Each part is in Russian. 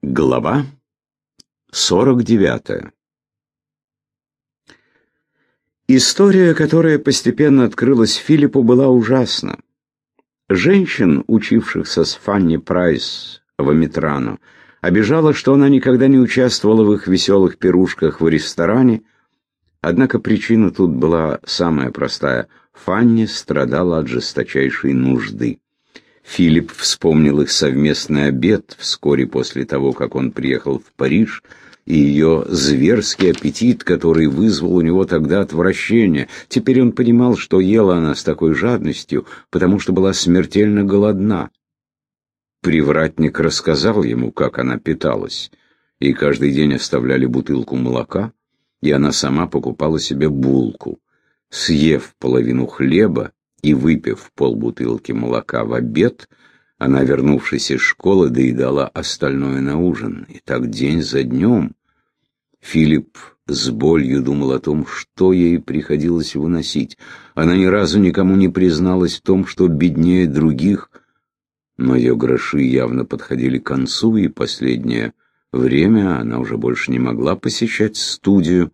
Глава 49 История, которая постепенно открылась Филиппу, была ужасна. Женщин, учившихся с Фанни Прайс в Амитрану, обижала, что она никогда не участвовала в их веселых пирушках в ресторане, однако причина тут была самая простая. Фанни страдала от жесточайшей нужды. Филипп вспомнил их совместный обед вскоре после того, как он приехал в Париж, и ее зверский аппетит, который вызвал у него тогда отвращение. Теперь он понимал, что ела она с такой жадностью, потому что была смертельно голодна. Привратник рассказал ему, как она питалась, и каждый день оставляли бутылку молока, и она сама покупала себе булку. Съев половину хлеба, и, выпив полбутылки молока в обед, она, вернувшись из школы, доедала остальное на ужин. И так день за днем. Филипп с болью думал о том, что ей приходилось выносить. Она ни разу никому не призналась в том, что беднее других, но ее гроши явно подходили к концу, и последнее время она уже больше не могла посещать студию,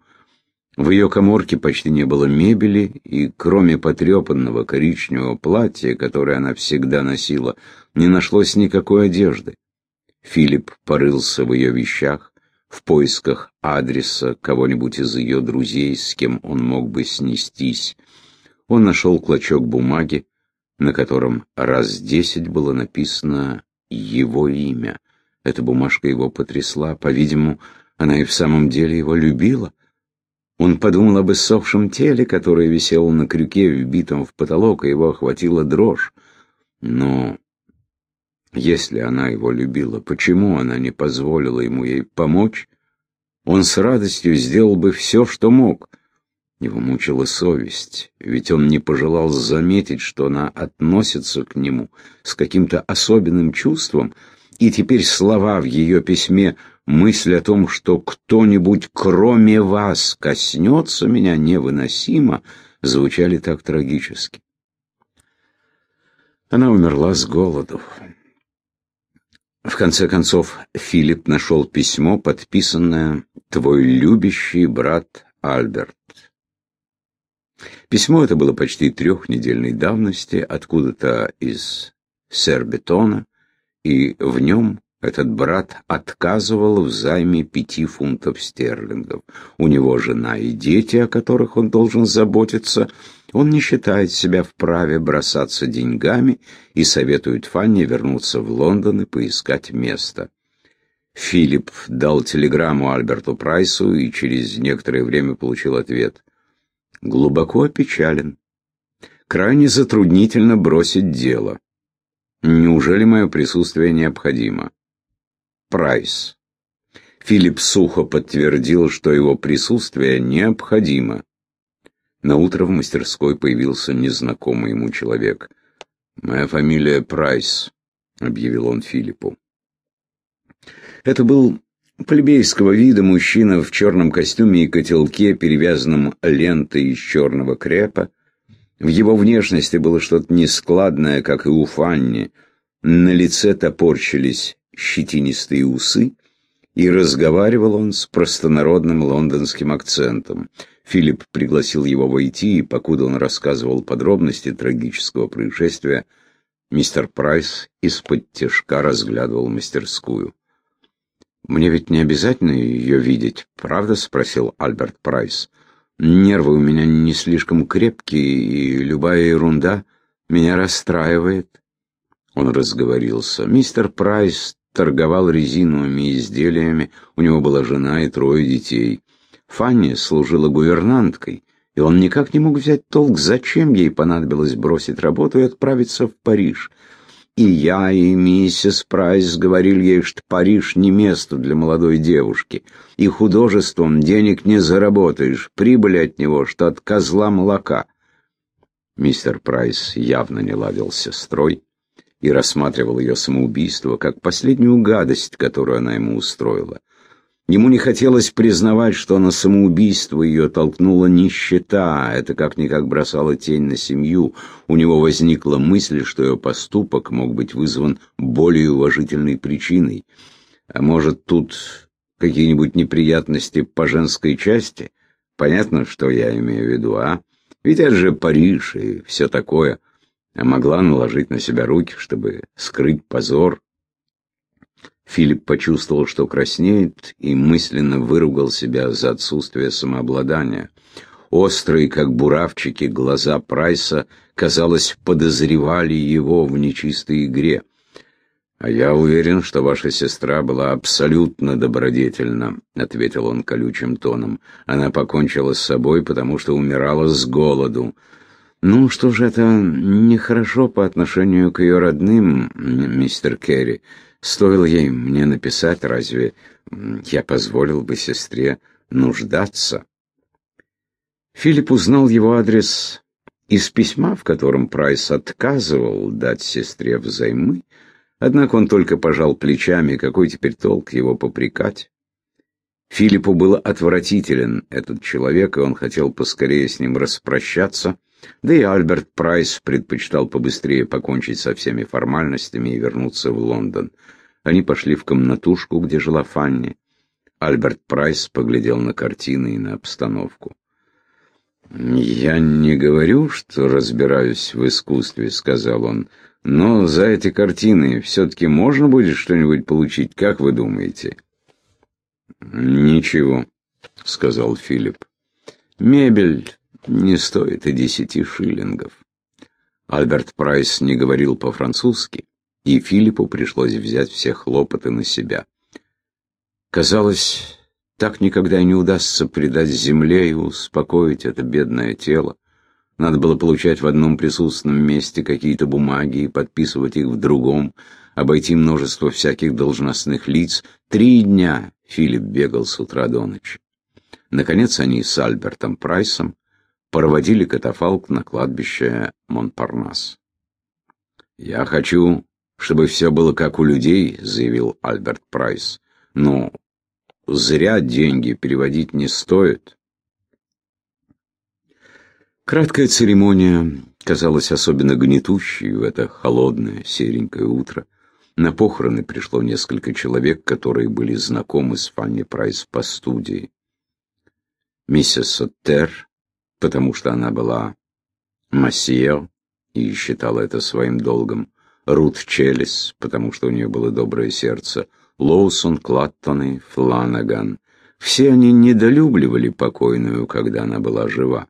в ее коморке почти не было мебели, и кроме потрепанного коричневого платья, которое она всегда носила, не нашлось никакой одежды. Филипп порылся в ее вещах, в поисках адреса кого-нибудь из ее друзей, с кем он мог бы снестись. Он нашел клочок бумаги, на котором раз десять было написано его имя. Эта бумажка его потрясла. По-видимому, она и в самом деле его любила. Он подумал об иссохшем теле, которое висело на крюке, вбитом в потолок, и его охватила дрожь. Но если она его любила, почему она не позволила ему ей помочь? Он с радостью сделал бы все, что мог. Его мучила совесть, ведь он не пожелал заметить, что она относится к нему с каким-то особенным чувством, и теперь слова в ее письме Мысль о том, что кто-нибудь кроме вас коснется меня, невыносимо, звучали так трагически. Она умерла с голоду. В конце концов, Филипп нашел письмо, подписанное «Твой любящий брат Альберт». Письмо это было почти трехнедельной давности, откуда-то из Сербетона, и в нем этот брат отказывал в займе пяти фунтов стерлингов. У него жена и дети, о которых он должен заботиться. Он не считает себя вправе бросаться деньгами и советует Фанне вернуться в Лондон и поискать место. Филипп дал телеграмму Альберту Прайсу и через некоторое время получил ответ. Глубоко опечален. Крайне затруднительно бросить дело. Неужели мое присутствие необходимо? Прайс. Филипп сухо подтвердил, что его присутствие необходимо. На утро в мастерской появился незнакомый ему человек. «Моя фамилия Прайс», — объявил он Филиппу. Это был плебейского вида мужчина в черном костюме и котелке, перевязанном лентой из черного крепа. В его внешности было что-то нескладное, как и у Фанни. На лице топорщились щетинистые усы, и разговаривал он с простонародным лондонским акцентом. Филипп пригласил его войти, и покуда он рассказывал подробности трагического происшествия, мистер Прайс исподтишка разглядывал мастерскую. «Мне ведь не обязательно ее видеть, правда?» — спросил Альберт Прайс. «Нервы у меня не слишком крепкие, и любая ерунда меня расстраивает». Он разговорился. Мистер Прайс торговал резиновыми изделиями, у него была жена и трое детей. Фанни служила гувернанткой, и он никак не мог взять толк, зачем ей понадобилось бросить работу и отправиться в Париж. И я, и миссис Прайс говорили ей, что Париж не место для молодой девушки, и художеством денег не заработаешь, прибыли от него, что от козла молока. Мистер Прайс явно не ладил с сестрой, и рассматривал ее самоубийство как последнюю гадость, которую она ему устроила. Ему не хотелось признавать, что на самоубийство ее толкнула нищета, это как-никак бросало тень на семью. У него возникла мысль, что ее поступок мог быть вызван более уважительной причиной. А может, тут какие-нибудь неприятности по женской части? Понятно, что я имею в виду, а? Ведь это же Париж и все такое. А могла наложить на себя руки, чтобы скрыть позор. Филипп почувствовал, что краснеет, и мысленно выругал себя за отсутствие самообладания. Острые, как буравчики, глаза Прайса, казалось, подозревали его в нечистой игре. «А я уверен, что ваша сестра была абсолютно добродетельна», — ответил он колючим тоном. «Она покончила с собой, потому что умирала с голоду». «Ну, что же это нехорошо по отношению к ее родным, мистер Керри. Стоило ей мне написать, разве я позволил бы сестре нуждаться?» Филипп узнал его адрес из письма, в котором Прайс отказывал дать сестре взаймы, Однако он только пожал плечами, какой теперь толк его попрекать? Филиппу был отвратителен этот человек, и он хотел поскорее с ним распрощаться, да и Альберт Прайс предпочитал побыстрее покончить со всеми формальностями и вернуться в Лондон. Они пошли в комнатушку, где жила Фанни. Альберт Прайс поглядел на картины и на обстановку. «Я не говорю, что разбираюсь в искусстве», — сказал он, — но за эти картины все-таки можно будет что-нибудь получить, как вы думаете? Ничего, сказал Филипп. Мебель не стоит и десяти шиллингов. Альберт Прайс не говорил по-французски, и Филиппу пришлось взять все хлопоты на себя. Казалось, так никогда не удастся предать земле и успокоить это бедное тело. Надо было получать в одном присутственном месте какие-то бумаги и подписывать их в другом, обойти множество всяких должностных лиц. Три дня Филипп бегал с утра до ночи. Наконец они с Альбертом Прайсом проводили катафалк на кладбище Монпарнас. «Я хочу, чтобы все было как у людей», — заявил Альберт Прайс. «Но зря деньги переводить не стоит». Краткая церемония казалась особенно гнетущей в это холодное серенькое утро. На похороны пришло несколько человек, которые были знакомы с Фанни Прайс по студии. Миссис Оттер, потому что она была massière и считала это своим долгом. Рут Челлис, потому что у нее было доброе сердце. Лоусон, Клаттон и Фланаган. Все они недолюбливали покойную, когда она была жива.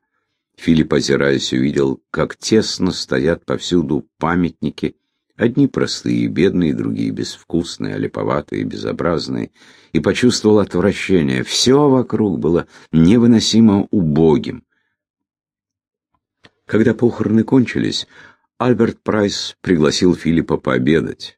Филипп, озираясь, увидел, как тесно стоят повсюду памятники, одни простые и бедные, другие безвкусные, олиповатые, безобразные, и почувствовал отвращение. Все вокруг было невыносимо убогим. Когда похороны кончились, Альберт Прайс пригласил Филиппа пообедать.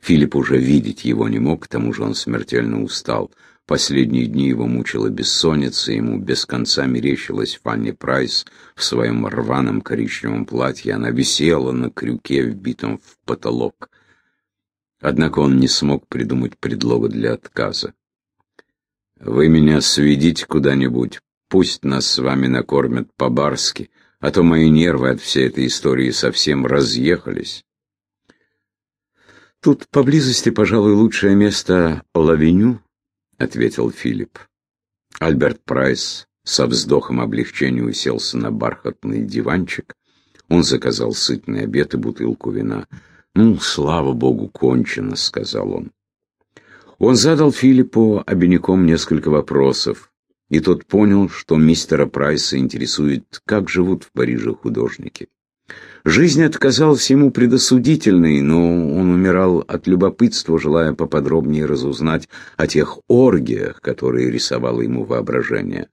Филипп уже видеть его не мог, к тому же он смертельно устал. Последние дни его мучила бессонница, ему без конца мерещилась Фанни Прайс в своем рваном коричневом платье. Она висела на крюке, вбитом в потолок. Однако он не смог придумать предлога для отказа. «Вы меня сведите куда-нибудь, пусть нас с вами накормят по-барски, а то мои нервы от всей этой истории совсем разъехались». Тут поблизости, пожалуй, лучшее место — Лавеню, — ответил Филипп. Альберт Прайс со вздохом облегчения уселся на бархатный диванчик. Он заказал сытный обед и бутылку вина. «Ну, слава богу, кончено», — сказал он. Он задал Филиппу обиняком несколько вопросов, и тот понял, что мистера Прайса интересует, как живут в Париже художники. Жизнь отказалась ему предосудительной, но он умирал от любопытства, желая поподробнее разузнать о тех оргиях, которые рисовало ему воображение.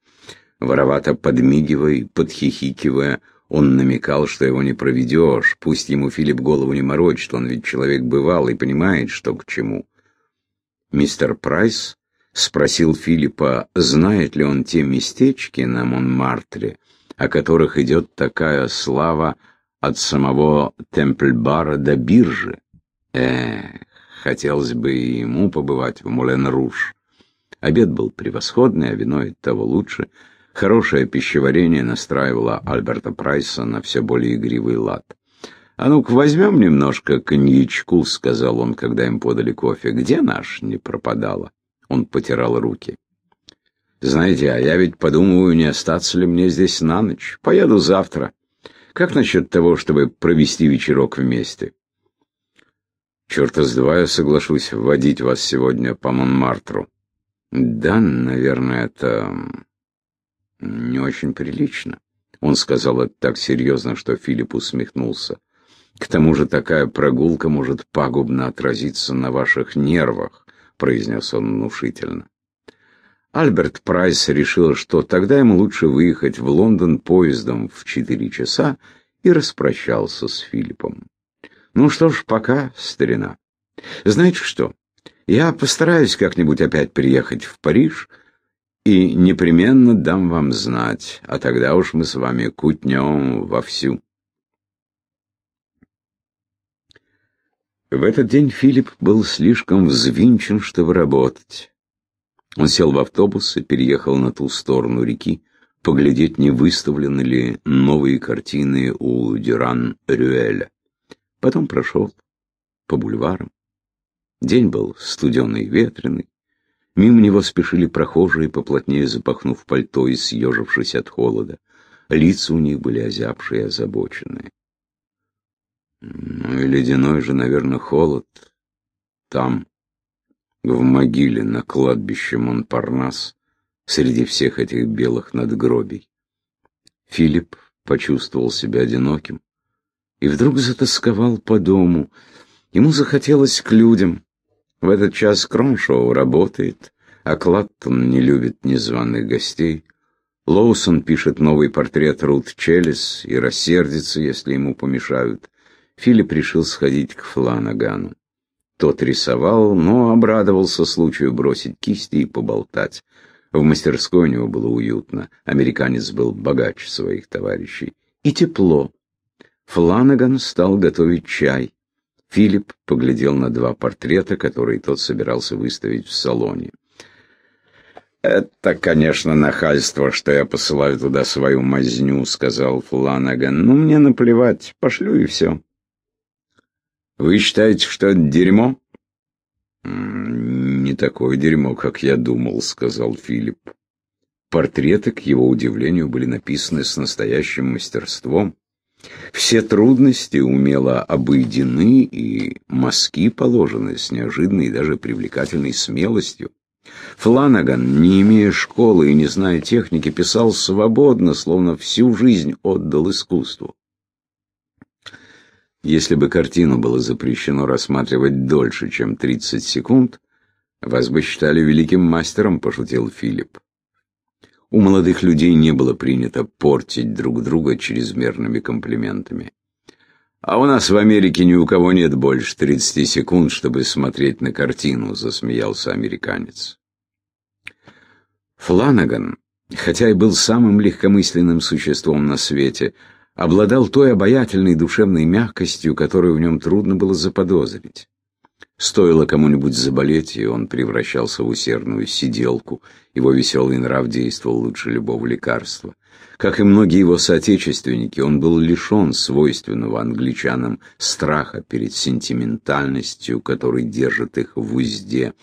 Воровато подмигивая и подхихикивая, он намекал, что его не проведешь, пусть ему Филипп голову не морочит, он ведь человек бывал и понимает, что к чему. Мистер Прайс спросил Филиппа, знает ли он те местечки на Монмартре, о которых идет такая слава, от самого Темпль-бара до биржи. Эх, хотелось бы и ему побывать в Мулен-Руж. Обед был превосходный, а вино и того лучше. Хорошее пищеварение настраивало Альберта Прайса на все более игривый лад. «А ну-ка возьмем немножко коньячку», — сказал он, когда им подали кофе. «Где наш не пропадала?» Он потирал руки. «Знаете, а я ведь подумываю, не остаться ли мне здесь на ночь. Поеду завтра. Как насчет того, чтобы провести вечерок вместе?» «Черта с два я соглашусь вводить вас сегодня по Монмартру». «Да, наверное, это не очень прилично». Он сказал это так серьезно, что Филипп усмехнулся. «К тому же такая прогулка может пагубно отразиться на ваших нервах», — произнес он внушительно. Альберт Прайс решил, что тогда ему лучше выехать в Лондон поездом в четыре часа и распрощался с Филиппом. «Ну что ж, пока, старина. Знаете что, я постараюсь как-нибудь опять приехать в Париж и непременно дам вам знать, а тогда уж мы с вами кутнем вовсю». В этот день Филипп был слишком взвинчен, чтобы работать. Он сел в автобус и переехал на ту сторону реки, поглядеть, не выставлены ли новые картины у Дюран-Рюэля. Потом прошел по бульварам. День был студеный и ветреный. Мимо него спешили прохожие, поплотнее запахнув пальто и съежившись от холода. Лица у них были озябшие и озабоченные. Ну и ледяной же, наверное, холод там, в могиле на кладбище Монпарнас среди всех этих белых надгробий. Филипп почувствовал себя одиноким и вдруг затасковал по дому. Ему захотелось к людям. В этот час Кромшоу работает, а Клаттон не любит незваных гостей. Лоусон пишет новый портрет Рут Челлис и рассердится, если ему помешают. Филипп решил сходить к Фланагану. Тот рисовал, но обрадовался случаю бросить кисти и поболтать. В мастерской у него было уютно, американец был богаче своих товарищей. И тепло. Фланаган стал готовить чай. Филипп поглядел на два портрета, которые тот собирался выставить в салоне. «Это, конечно, нахальство, что я посылаю туда свою мазню», — сказал Фланаган. «Ну, мне наплевать, пошлю и все». Вы считаете, что это дерьмо? Не такое дерьмо, как я думал, сказал Филипп. Портреты, к его удивлению, были написаны с настоящим мастерством. Все трудности умело обойдены, и мазки положены с неожиданной и даже привлекательной смелостью. Фланаган, не имея школы и не зная техники, писал свободно, словно всю жизнь отдал искусству. Если бы картину было запрещено рассматривать дольше, чем 30 секунд, вас бы считали великим мастером, пошутил Филипп. У молодых людей не было принято портить друг друга чрезмерными комплиментами. А у нас в Америке ни у кого нет больше 30 секунд, чтобы смотреть на картину, засмеялся американец. Фланаган, хотя и был самым легкомысленным существом на свете, обладал той обаятельной душевной мягкостью, которую в нем трудно было заподозрить. Стоило кому-нибудь заболеть, и он превращался в усердную сиделку, его веселый нрав действовал лучше любого лекарства. Как и многие его соотечественники, он был лишен свойственного англичанам страха перед сентиментальностью, который держит их в узде.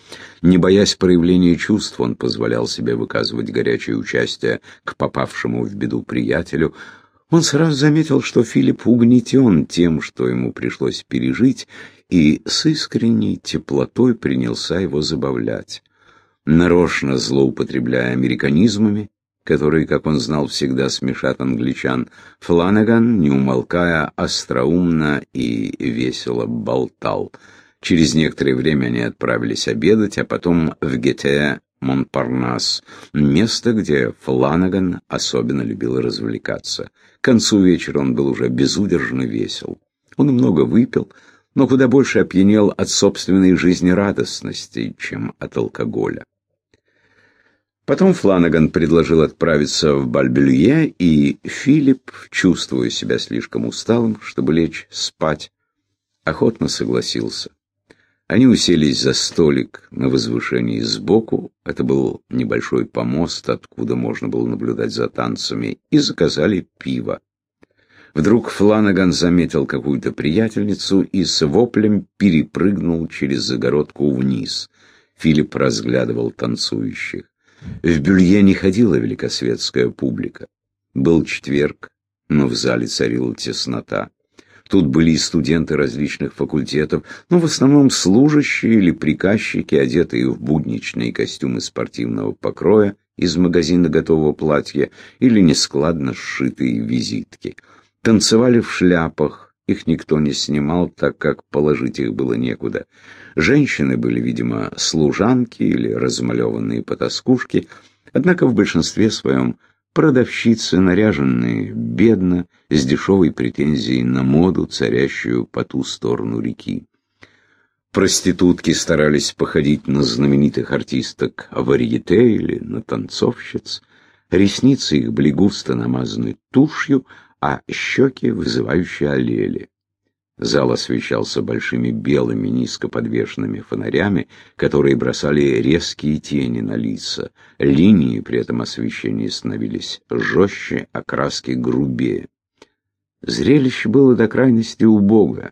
Не боясь проявления чувств, он позволял себе выказывать горячее участие к попавшему в беду приятелю, он сразу заметил, что Филипп угнетен тем, что ему пришлось пережить, и с искренней теплотой принялся его забавлять. Нарочно злоупотребляя американизмами, которые, как он знал, всегда смешат англичан, Фланаган, не умолкая, остроумно и весело болтал. Через некоторое время они отправились обедать, а потом в Гете Монпарнас, место, где Фланаган особенно любил развлекаться. К концу вечера он был уже безудержно весел. Он много выпил, но куда больше опьянел от собственной жизнерадостности, чем от алкоголя. Потом Фланаган предложил отправиться в Бальбелье, и Филипп, чувствуя себя слишком усталым, чтобы лечь спать, охотно согласился. Они уселись за столик на возвышении сбоку, это был небольшой помост, откуда можно было наблюдать за танцами, и заказали пиво. Вдруг Фланаган заметил какую-то приятельницу и с воплем перепрыгнул через загородку вниз. Филипп разглядывал танцующих. В Бюлье не ходила великосветская публика. Был четверг, но в зале царила теснота. Тут были и студенты различных факультетов, но в основном служащие или приказчики, одетые в будничные костюмы спортивного покроя из магазина готового платья или нескладно сшитые визитки. Танцевали в шляпах, их никто не снимал, так как положить их было некуда. Женщины были, видимо, служанки или размалеванные потаскушки, однако в большинстве своем Продавщицы, наряженные бедно, с дешевой претензией на моду, царящую по ту сторону реки. Проститутки старались походить на знаменитых артисток варьете или на танцовщиц. Ресницы их были густо намазаны тушью, а щеки вызывающе олели. Зал освещался большими белыми низкоподвешенными фонарями, которые бросали резкие тени на лица. Линии при этом освещения становились жестче, а краски грубее. Зрелище было до крайности убого.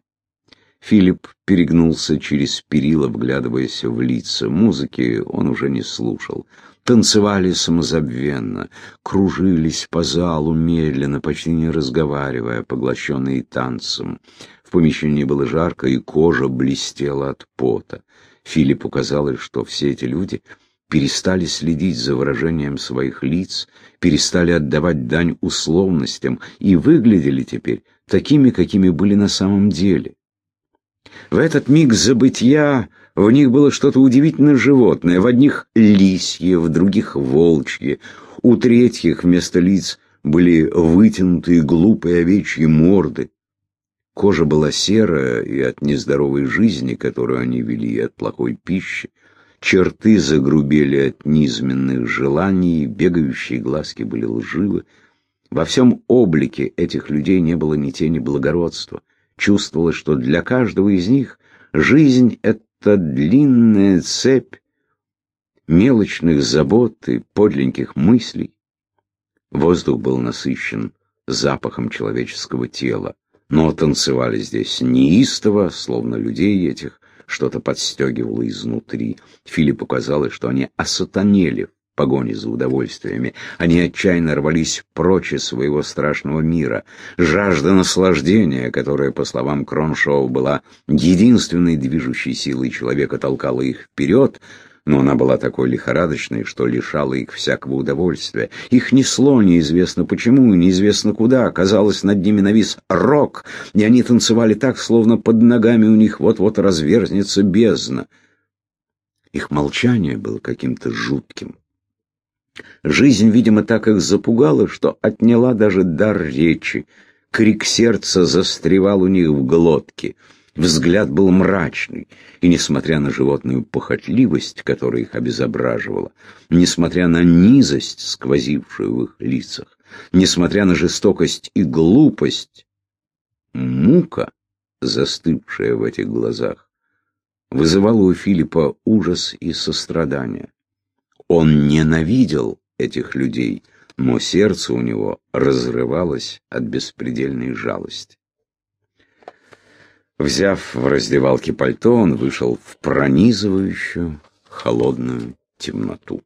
Филипп перегнулся через перила, вглядываясь в лица. Музыки он уже не слушал. Танцевали самозабвенно, кружились по залу медленно, почти не разговаривая, поглощенные танцем. В помещении было жарко, и кожа блестела от пота. Филиппу казалось, что все эти люди перестали следить за выражением своих лиц, перестали отдавать дань условностям и выглядели теперь такими, какими были на самом деле. В этот миг забытья в них было что-то удивительно животное, в одних лисье, в других волчье, у третьих вместо лиц были вытянутые глупые овечьи морды. Кожа была серая и от нездоровой жизни, которую они вели, и от плохой пищи. Черты загрубели от низменных желаний, бегающие глазки были лживы. Во всем облике этих людей не было ни тени благородства. Чувствовалось, что для каждого из них жизнь — это длинная цепь мелочных забот и подленьких мыслей. Воздух был насыщен запахом человеческого тела. Но танцевали здесь неистово, словно людей этих что-то подстегивало изнутри. Филиппу казалось, что они осатанели в погоне за удовольствиями. Они отчаянно рвались прочь из своего страшного мира. Жажда наслаждения, которая, по словам Кроншоу, была единственной движущей силой человека, толкала их вперед, но она была такой лихорадочной, что лишала их всякого удовольствия. Их несло неизвестно почему и неизвестно куда. Казалось, над ними навис рок, и они танцевали так, словно под ногами у них вот-вот разверзнется бездна. Их молчание было каким-то жутким. Жизнь, видимо, так их запугала, что отняла даже дар речи. Крик сердца застревал у них в глотке — Взгляд был мрачный, и, несмотря на животную похотливость, которая их обезображивала, несмотря на низость, сквозившую в их лицах, несмотря на жестокость и глупость, мука, застывшая в этих глазах, вызывала у Филиппа ужас и сострадание. Он ненавидел этих людей, но сердце у него разрывалось от беспредельной жалости. Взяв в раздевалке пальто, он вышел в пронизывающую холодную темноту.